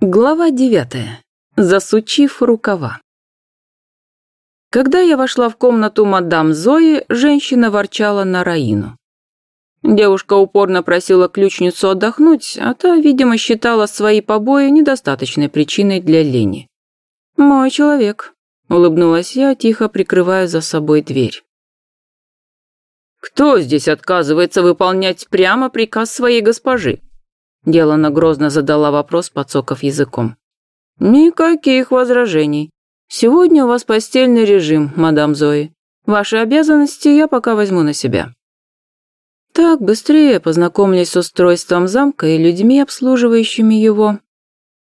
Глава девятая. Засучив рукава. Когда я вошла в комнату мадам Зои, женщина ворчала на Раину. Девушка упорно просила ключницу отдохнуть, а та, видимо, считала свои побои недостаточной причиной для лени. «Мой человек», — улыбнулась я, тихо прикрывая за собой дверь. «Кто здесь отказывается выполнять прямо приказ своей госпожи?» Делана грозно задала вопрос, подсоков языком. «Никаких возражений. Сегодня у вас постельный режим, мадам Зои. Ваши обязанности я пока возьму на себя». Так быстрее познакомились с устройством замка и людьми, обслуживающими его.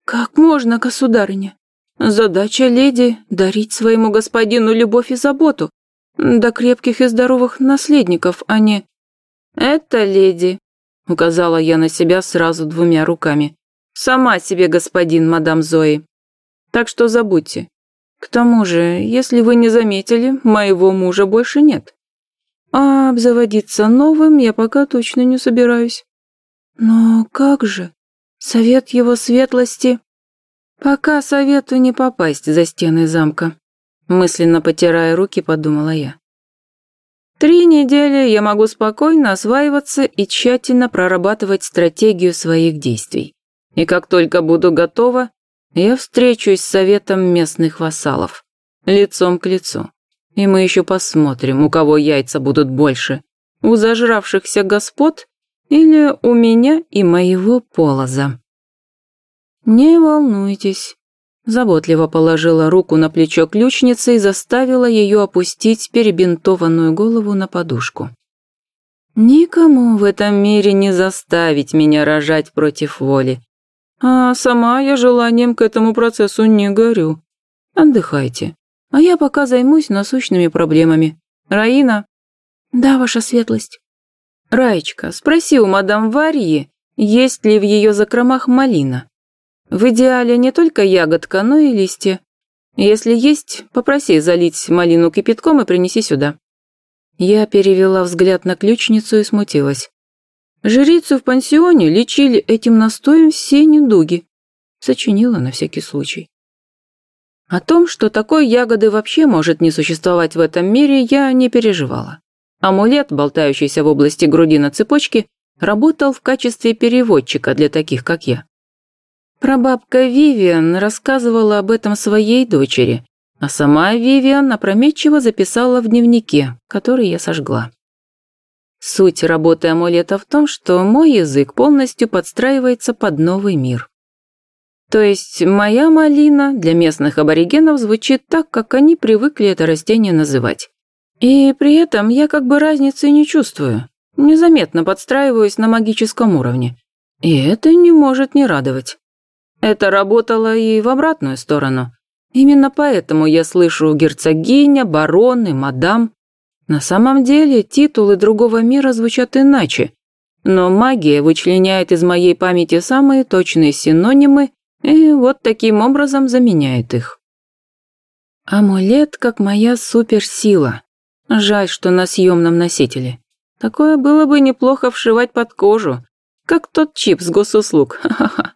«Как можно, государыня? Задача леди — дарить своему господину любовь и заботу, до крепких и здоровых наследников, а не...» «Это леди», — указала я на себя сразу двумя руками. «Сама себе господин, мадам Зои. Так что забудьте. К тому же, если вы не заметили, моего мужа больше нет. А обзаводиться новым я пока точно не собираюсь. Но как же? Совет его светлости... Пока советую не попасть за стены замка. Мысленно потирая руки, подумала я. Три недели я могу спокойно осваиваться и тщательно прорабатывать стратегию своих действий. И как только буду готова, я встречусь с советом местных вассалов, лицом к лицу. И мы еще посмотрим, у кого яйца будут больше, у зажравшихся господ или у меня и моего полоза. Не волнуйтесь, Заботливо положила руку на плечо ключницы и заставила ее опустить перебинтованную голову на подушку. «Никому в этом мире не заставить меня рожать против воли. А сама я желанием к этому процессу не горю. Отдыхайте, а я пока займусь насущными проблемами. Раина?» «Да, ваша светлость». «Раечка, спроси у мадам Варьи, есть ли в ее закромах малина. В идеале не только ягодка, но и листья. Если есть, попроси залить малину кипятком и принеси сюда». Я перевела взгляд на ключницу и смутилась. Жрицу в пансионе лечили этим настоем все недуги. Сочинила на всякий случай. О том, что такой ягоды вообще может не существовать в этом мире, я не переживала. Амулет, болтающийся в области груди на цепочке, работал в качестве переводчика для таких, как я. Прабабка Вивиан рассказывала об этом своей дочери, а сама Вивиан опрометчиво записала в дневнике, который я сожгла. Суть работы амулета в том, что мой язык полностью подстраивается под новый мир. То есть моя малина для местных аборигенов звучит так, как они привыкли это растение называть. И при этом я как бы разницы не чувствую, незаметно подстраиваюсь на магическом уровне. И это не может не радовать. Это работало и в обратную сторону. Именно поэтому я слышу герцогиня, барон и мадам. На самом деле титулы другого мира звучат иначе, но магия вычленяет из моей памяти самые точные синонимы и вот таким образом заменяет их. Амулет как моя суперсила. Жаль, что на съемном носителе. Такое было бы неплохо вшивать под кожу, как тот чип с госуслуг. Ха-ха-ха.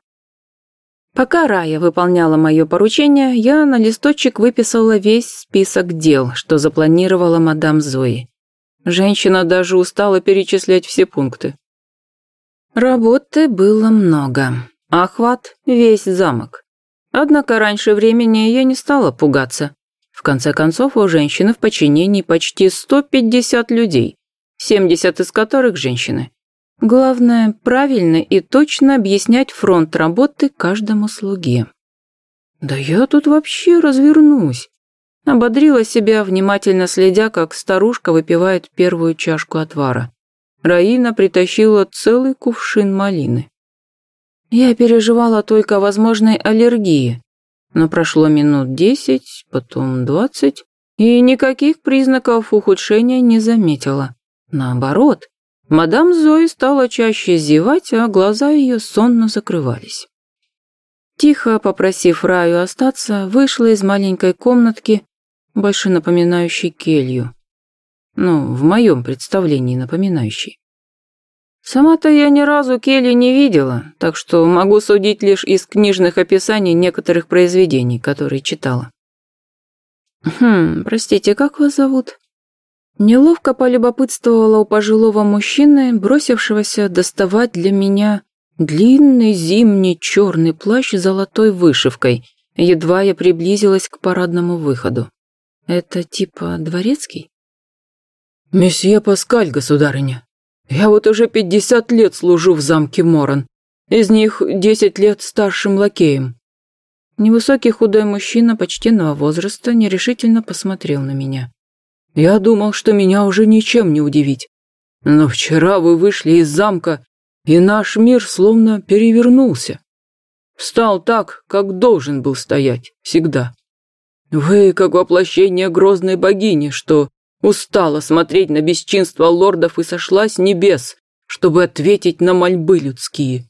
Пока Рая выполняла мое поручение, я на листочек выписала весь список дел, что запланировала мадам Зои. Женщина даже устала перечислять все пункты. Работы было много. Охват – весь замок. Однако раньше времени я не стала пугаться. В конце концов, у женщины в подчинении почти 150 людей, 70 из которых – женщины. Главное, правильно и точно объяснять фронт работы каждому слуге. «Да я тут вообще развернусь», — ободрила себя, внимательно следя, как старушка выпивает первую чашку отвара. Раина притащила целый кувшин малины. Я переживала только о возможной аллергии, но прошло минут десять, потом двадцать, и никаких признаков ухудшения не заметила. Наоборот, Мадам Зои стала чаще зевать, а глаза ее сонно закрывались. Тихо попросив Раю остаться, вышла из маленькой комнатки, больше напоминающей келью. Ну, в моем представлении напоминающей. Сама-то я ни разу Келли не видела, так что могу судить лишь из книжных описаний некоторых произведений, которые читала. Хм, простите, как вас зовут? Неловко полюбопытствовала у пожилого мужчины, бросившегося доставать для меня длинный зимний черный плащ с золотой вышивкой, едва я приблизилась к парадному выходу. Это типа дворецкий? «Месье Паскаль, государыня, я вот уже пятьдесят лет служу в замке Моран, из них десять лет старшим лакеем». Невысокий худой мужчина почтенного возраста нерешительно посмотрел на меня. Я думал, что меня уже ничем не удивить. Но вчера вы вышли из замка, и наш мир словно перевернулся. Стал так, как должен был стоять, всегда. Вы как воплощение грозной богини, что устала смотреть на бесчинство лордов и сошла с небес, чтобы ответить на мольбы людские.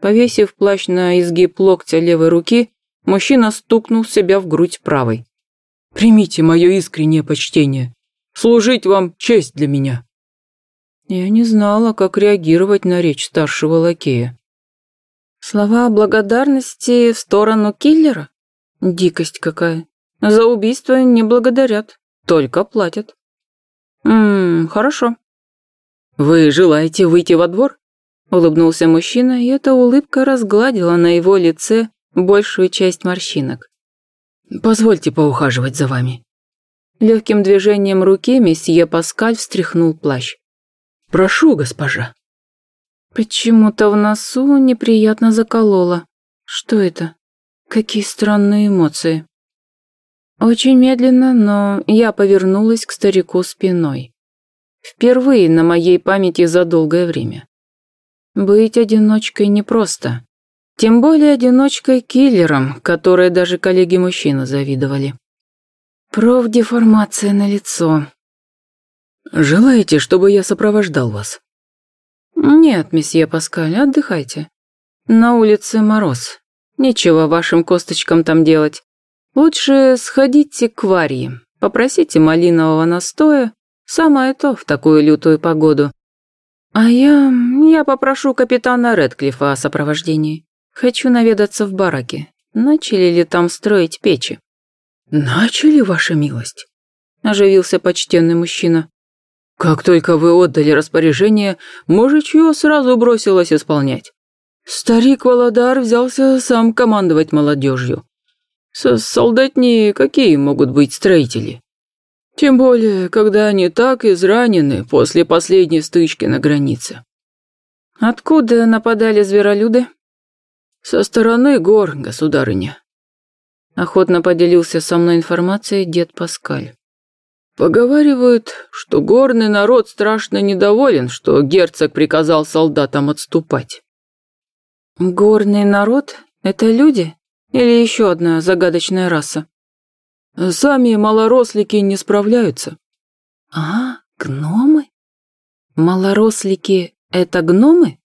Повесив плащ на изгиб локтя левой руки, мужчина стукнул себя в грудь правой. Примите мое искреннее почтение. Служить вам честь для меня». Я не знала, как реагировать на речь старшего лакея. Слова благодарности в сторону киллера? Дикость какая. За убийство не благодарят, только платят. Ммм, хорошо. Вы желаете выйти во двор? Улыбнулся мужчина, и эта улыбка разгладила на его лице большую часть морщинок. Позвольте поухаживать за вами». Легким движением руки месье Паскаль встряхнул плащ. «Прошу, госпожа». Почему-то в носу неприятно закололо. Что это? Какие странные эмоции. Очень медленно, но я повернулась к старику спиной. Впервые на моей памяти за долгое время. Быть одиночкой непросто. Тем более одиночкой-киллером, которой даже коллеги-мужчины завидовали. Профдеформация на лицо. «Желаете, чтобы я сопровождал вас?» «Нет, месье Паскаль, отдыхайте. На улице мороз. Нечего вашим косточкам там делать. Лучше сходите к Варье, попросите малинового настоя, самое то в такую лютую погоду. А я... я попрошу капитана Редклифа о сопровождении. Хочу наведаться в бараке. Начали ли там строить печи? Начали, ваша милость? Оживился почтенный мужчина. Как только вы отдали распоряжение, мужичье сразу бросилось исполнять. Старик Володар взялся сам командовать молодежью. Со солдатни какие могут быть строители? Тем более, когда они так изранены после последней стычки на границе. Откуда нападали зверолюды? «Со стороны гор, государыня», — охотно поделился со мной информацией дед Паскаль. «Поговаривают, что горный народ страшно недоволен, что герцог приказал солдатам отступать». «Горный народ? Это люди? Или еще одна загадочная раса?» «Сами малорослики не справляются». «А, гномы? Малорослики — это гномы?»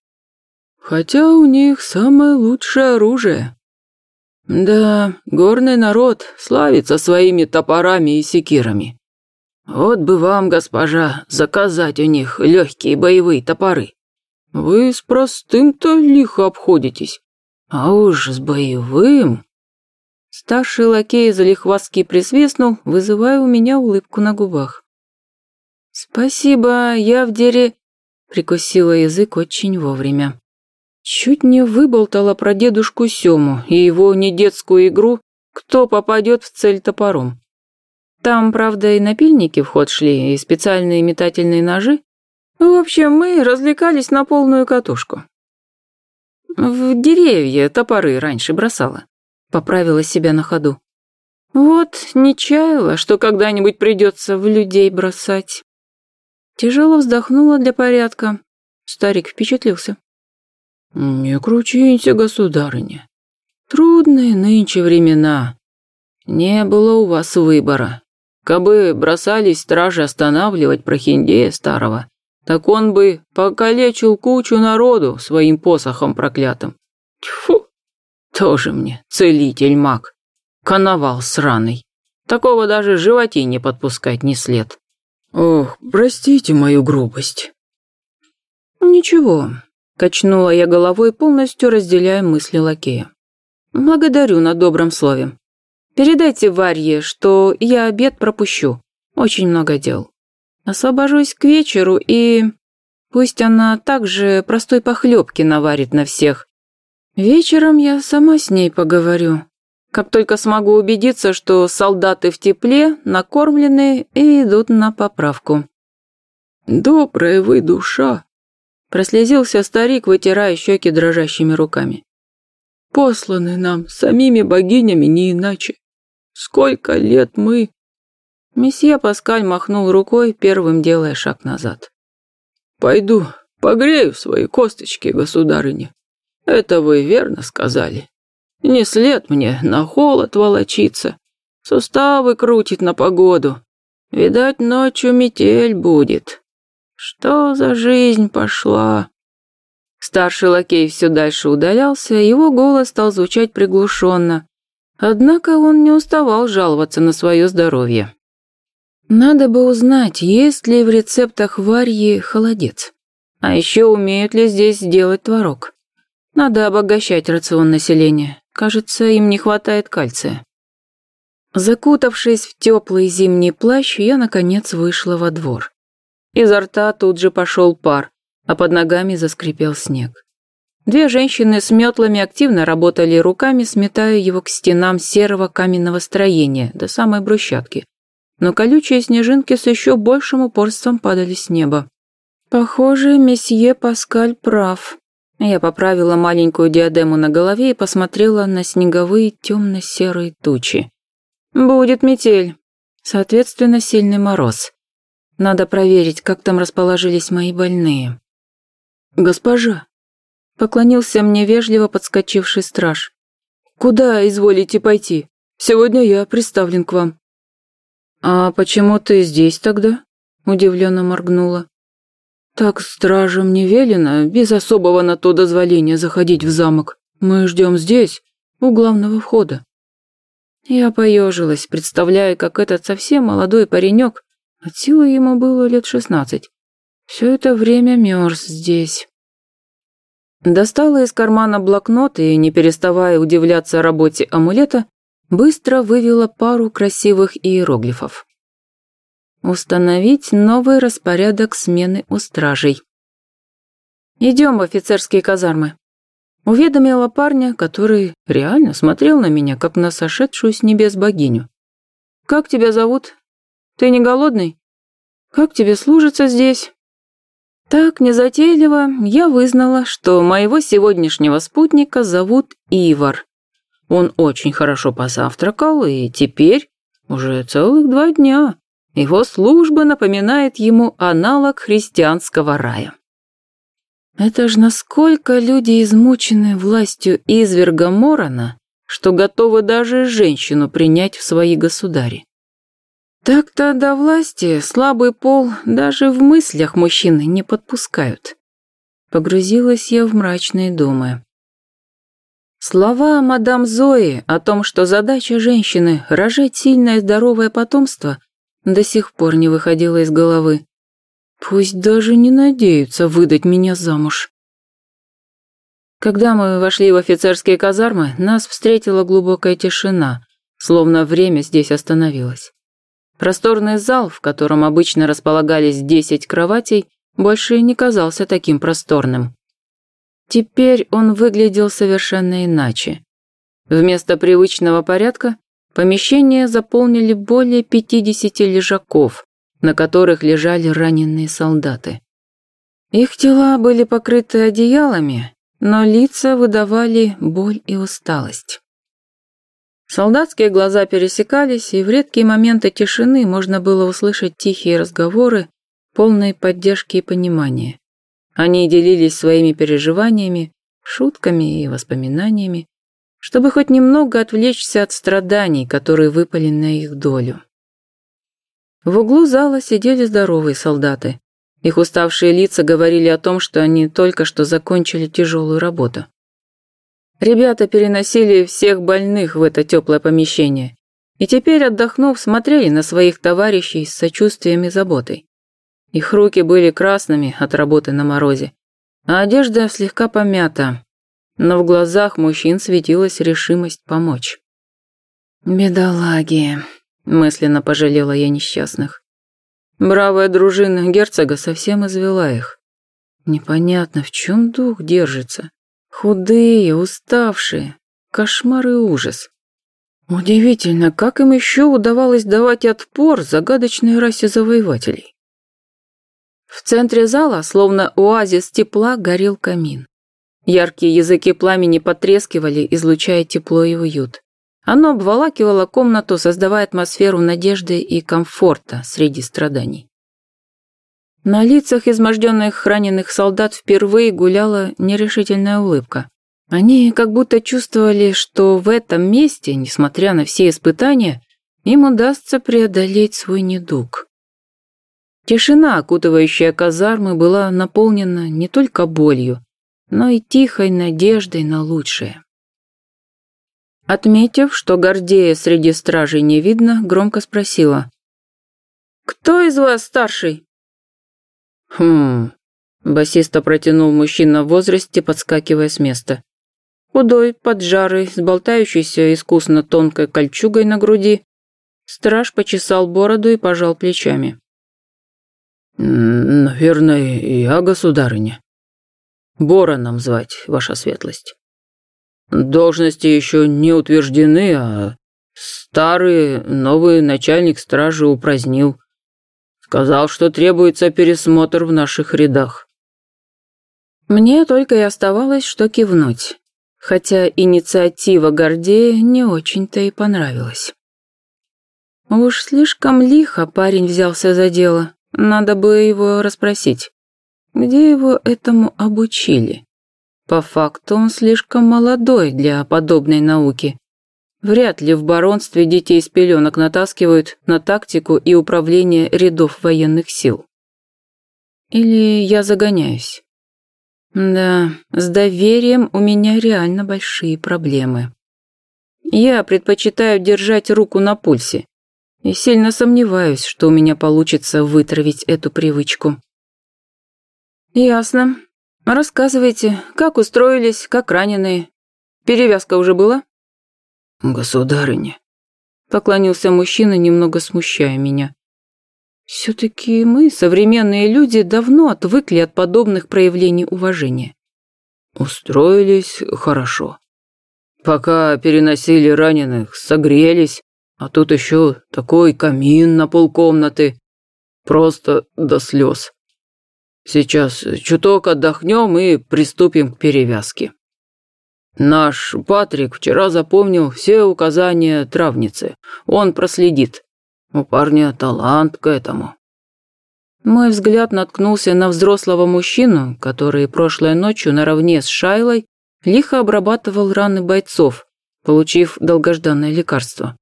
Хотя у них самое лучшее оружие. Да, горный народ славится своими топорами и секирами. Вот бы вам, госпожа, заказать у них легкие боевые топоры. Вы с простым-то лихо обходитесь, а уж с боевым... Старший лакей залихвастки присвистнул, вызывая у меня улыбку на губах. «Спасибо, я в дере...» Прикусила язык очень вовремя. Чуть не выболтала про дедушку Сему и его недетскую игру «Кто попадет в цель топором». Там, правда, и напильники в ход шли, и специальные метательные ножи. В общем, мы развлекались на полную катушку. В деревья топоры раньше бросала. Поправила себя на ходу. Вот, не чаяла, что когда-нибудь придется в людей бросать. Тяжело вздохнула для порядка. Старик впечатлился. «Не кручинься, государыня. Трудные нынче времена. Не было у вас выбора. Кабы бросались стражи останавливать прохиндея старого, так он бы покалечил кучу народу своим посохом проклятым. Тьфу, тоже мне целитель-маг. Коновал сраный. Такого даже животине подпускать не след. Ох, простите мою грубость. «Ничего», – качнула я головой, полностью разделяя мысли лакея. «Благодарю на добром слове. Передайте Варье, что я обед пропущу. Очень много дел. Освобожусь к вечеру и... Пусть она также простой похлебки наварит на всех. Вечером я сама с ней поговорю. Как только смогу убедиться, что солдаты в тепле, накормлены и идут на поправку. «Добрая вы душа!» Прослезился старик, вытирая щеки дрожащими руками. «Посланы нам самими богинями не иначе. Сколько лет мы...» Месье Паскаль махнул рукой, первым делая шаг назад. «Пойду погрею свои косточки, государыня. Это вы верно сказали. Не след мне на холод волочиться. Суставы крутит на погоду. Видать, ночью метель будет. Что за жизнь пошла?» Старший лакей все дальше удалялся, его голос стал звучать приглушенно, Однако он не уставал жаловаться на свое здоровье. Надо бы узнать, есть ли в рецептах варьи холодец. А еще умеют ли здесь делать творог. Надо обогащать рацион населения. Кажется, им не хватает кальция. Закутавшись в теплый зимний плащ, я, наконец, вышла во двор. Изо рта тут же пошел пар, а под ногами заскрипел снег. Две женщины с метлами активно работали руками, сметая его к стенам серого каменного строения до самой брусчатки. Но колючие снежинки с еще большим упорством падали с неба. Похоже, месье Паскаль прав. Я поправила маленькую диадему на голове и посмотрела на снеговые темно-серые тучи. Будет метель. Соответственно, сильный мороз. Надо проверить, как там расположились мои больные. «Госпожа», Поклонился мне вежливо подскочивший страж. «Куда изволите пойти? Сегодня я приставлен к вам». «А почему ты здесь тогда?» Удивленно моргнула. «Так стражам не велено, без особого на то дозволения заходить в замок. Мы ждем здесь, у главного входа». Я поежилась, представляя, как этот совсем молодой паренек, от силы ему было лет шестнадцать, все это время мерз здесь. Достала из кармана блокнот и, не переставая удивляться работе амулета, быстро вывела пару красивых иероглифов. Установить новый распорядок смены у стражей. «Идем в офицерские казармы», — уведомила парня, который реально смотрел на меня, как на сошедшую с небес богиню. «Как тебя зовут? Ты не голодный? Как тебе служится здесь?» Так, незатейливо, я вызнала, что моего сегодняшнего спутника зовут Ивар. Он очень хорошо позавтракал, и теперь, уже целых два дня, его служба напоминает ему аналог христианского рая. Это ж насколько люди измучены властью изверга Морона, что готовы даже женщину принять в свои государи. Так-то до власти слабый пол даже в мыслях мужчины не подпускают. Погрузилась я в мрачные думы. Слова мадам Зои о том, что задача женщины – рожать сильное здоровое потомство, до сих пор не выходила из головы. Пусть даже не надеются выдать меня замуж. Когда мы вошли в офицерские казармы, нас встретила глубокая тишина, словно время здесь остановилось. Просторный зал, в котором обычно располагались десять кроватей, больше не казался таким просторным. Теперь он выглядел совершенно иначе. Вместо привычного порядка помещение заполнили более 50 лежаков, на которых лежали раненые солдаты. Их тела были покрыты одеялами, но лица выдавали боль и усталость. Солдатские глаза пересекались, и в редкие моменты тишины можно было услышать тихие разговоры, полные поддержки и понимания. Они делились своими переживаниями, шутками и воспоминаниями, чтобы хоть немного отвлечься от страданий, которые выпали на их долю. В углу зала сидели здоровые солдаты. Их уставшие лица говорили о том, что они только что закончили тяжелую работу. Ребята переносили всех больных в это теплое помещение. И теперь, отдохнув, смотрели на своих товарищей с сочувствием и заботой. Их руки были красными от работы на морозе. а одежда слегка помята, но в глазах мужчин светилась решимость помочь. «Бедолаги», — мысленно пожалела я несчастных. Бравая дружина герцога совсем извела их. Непонятно, в чем дух держится. Худые, уставшие, кошмар и ужас. Удивительно, как им еще удавалось давать отпор загадочной расе завоевателей. В центре зала, словно оазис тепла, горел камин. Яркие языки пламени потрескивали, излучая тепло и уют. Оно обволакивало комнату, создавая атмосферу надежды и комфорта среди страданий. На лицах изможденных раненых солдат впервые гуляла нерешительная улыбка. Они как будто чувствовали, что в этом месте, несмотря на все испытания, им удастся преодолеть свой недуг. Тишина, окутывающая казармы, была наполнена не только болью, но и тихой надеждой на лучшее. Отметив, что Гордея среди стражей не видно, громко спросила. «Кто из вас старший?» «Хм...» Басиста протянул мужчина в возрасте, подскакивая с места. Худой, поджарый, с болтающейся искусно тонкой кольчугой на груди, страж почесал бороду и пожал плечами. «Наверное, я, государыня. Бороном звать, ваша светлость. Должности еще не утверждены, а старый новый начальник стражи упразднил. Сказал, что требуется пересмотр в наших рядах». Мне только и оставалось, что кивнуть хотя инициатива Гордея не очень-то и понравилась. Уж слишком лихо парень взялся за дело, надо бы его расспросить. Где его этому обучили? По факту он слишком молодой для подобной науки. Вряд ли в баронстве детей с пеленок натаскивают на тактику и управление рядов военных сил. Или я загоняюсь? Да, с доверием у меня реально большие проблемы. Я предпочитаю держать руку на пульсе и сильно сомневаюсь, что у меня получится вытравить эту привычку. Ясно. Рассказывайте, как устроились, как раненые. Перевязка уже была? Государыня. Поклонился мужчина, немного смущая меня. Все-таки мы, современные люди, давно отвыкли от подобных проявлений уважения. Устроились хорошо. Пока переносили раненых, согрелись, а тут еще такой камин на полкомнаты. Просто до слез. Сейчас чуток отдохнем и приступим к перевязке. Наш Патрик вчера запомнил все указания травницы. Он проследит. У парня талант к этому. Мой взгляд наткнулся на взрослого мужчину, который прошлой ночью наравне с Шайлой лихо обрабатывал раны бойцов, получив долгожданное лекарство.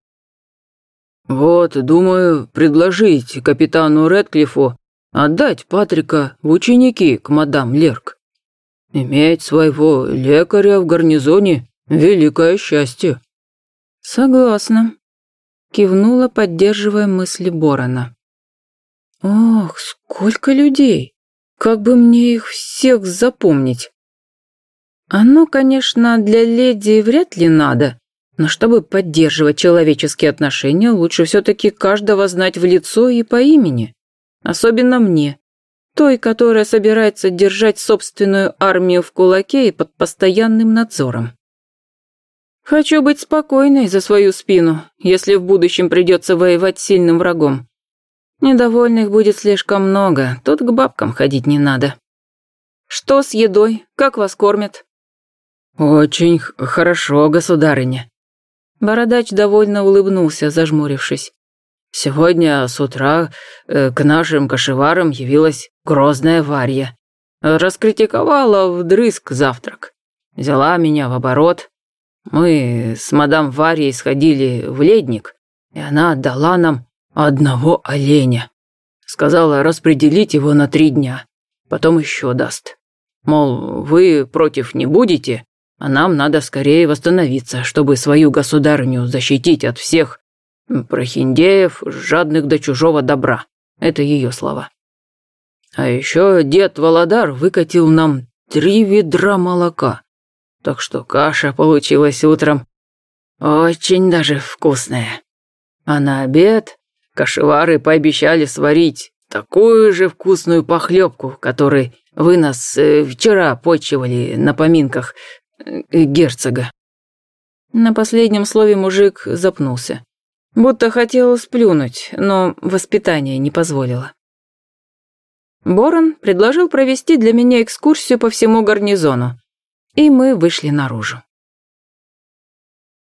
«Вот, думаю, предложить капитану Редклифу отдать Патрика в ученики к мадам Лерк. Иметь своего лекаря в гарнизоне – великое счастье». «Согласна», кивнула, поддерживая мысли Борона. «Ох, сколько людей! Как бы мне их всех запомнить?» «Оно, конечно, для леди вряд ли надо, но чтобы поддерживать человеческие отношения, лучше все-таки каждого знать в лицо и по имени. Особенно мне, той, которая собирается держать собственную армию в кулаке и под постоянным надзором. Хочу быть спокойной за свою спину, если в будущем придется воевать с сильным врагом. Недовольных будет слишком много, тут к бабкам ходить не надо. Что с едой? Как вас кормят? Очень хорошо, государыня. Бородач довольно улыбнулся, зажмурившись. Сегодня с утра э, к нашим кошеварам явилась грозная Варья. Раскритиковала вдрызг завтрак. Взяла меня в оборот, мы с мадам Варей сходили в ледник, и она отдала нам одного оленя. Сказала распределить его на три дня, потом еще даст. Мол, вы против не будете, а нам надо скорее восстановиться, чтобы свою государыню защитить от всех прохиндеев, жадных до чужого добра. Это ее слова. А еще дед Володар выкатил нам три ведра молока. Так что каша получилась утром очень даже вкусная. А на обед кашевары пообещали сварить такую же вкусную похлебку, которой вы нас э, вчера почивали на поминках э, герцога». На последнем слове мужик запнулся. Будто хотел сплюнуть, но воспитание не позволило. Борон предложил провести для меня экскурсию по всему гарнизону, и мы вышли наружу.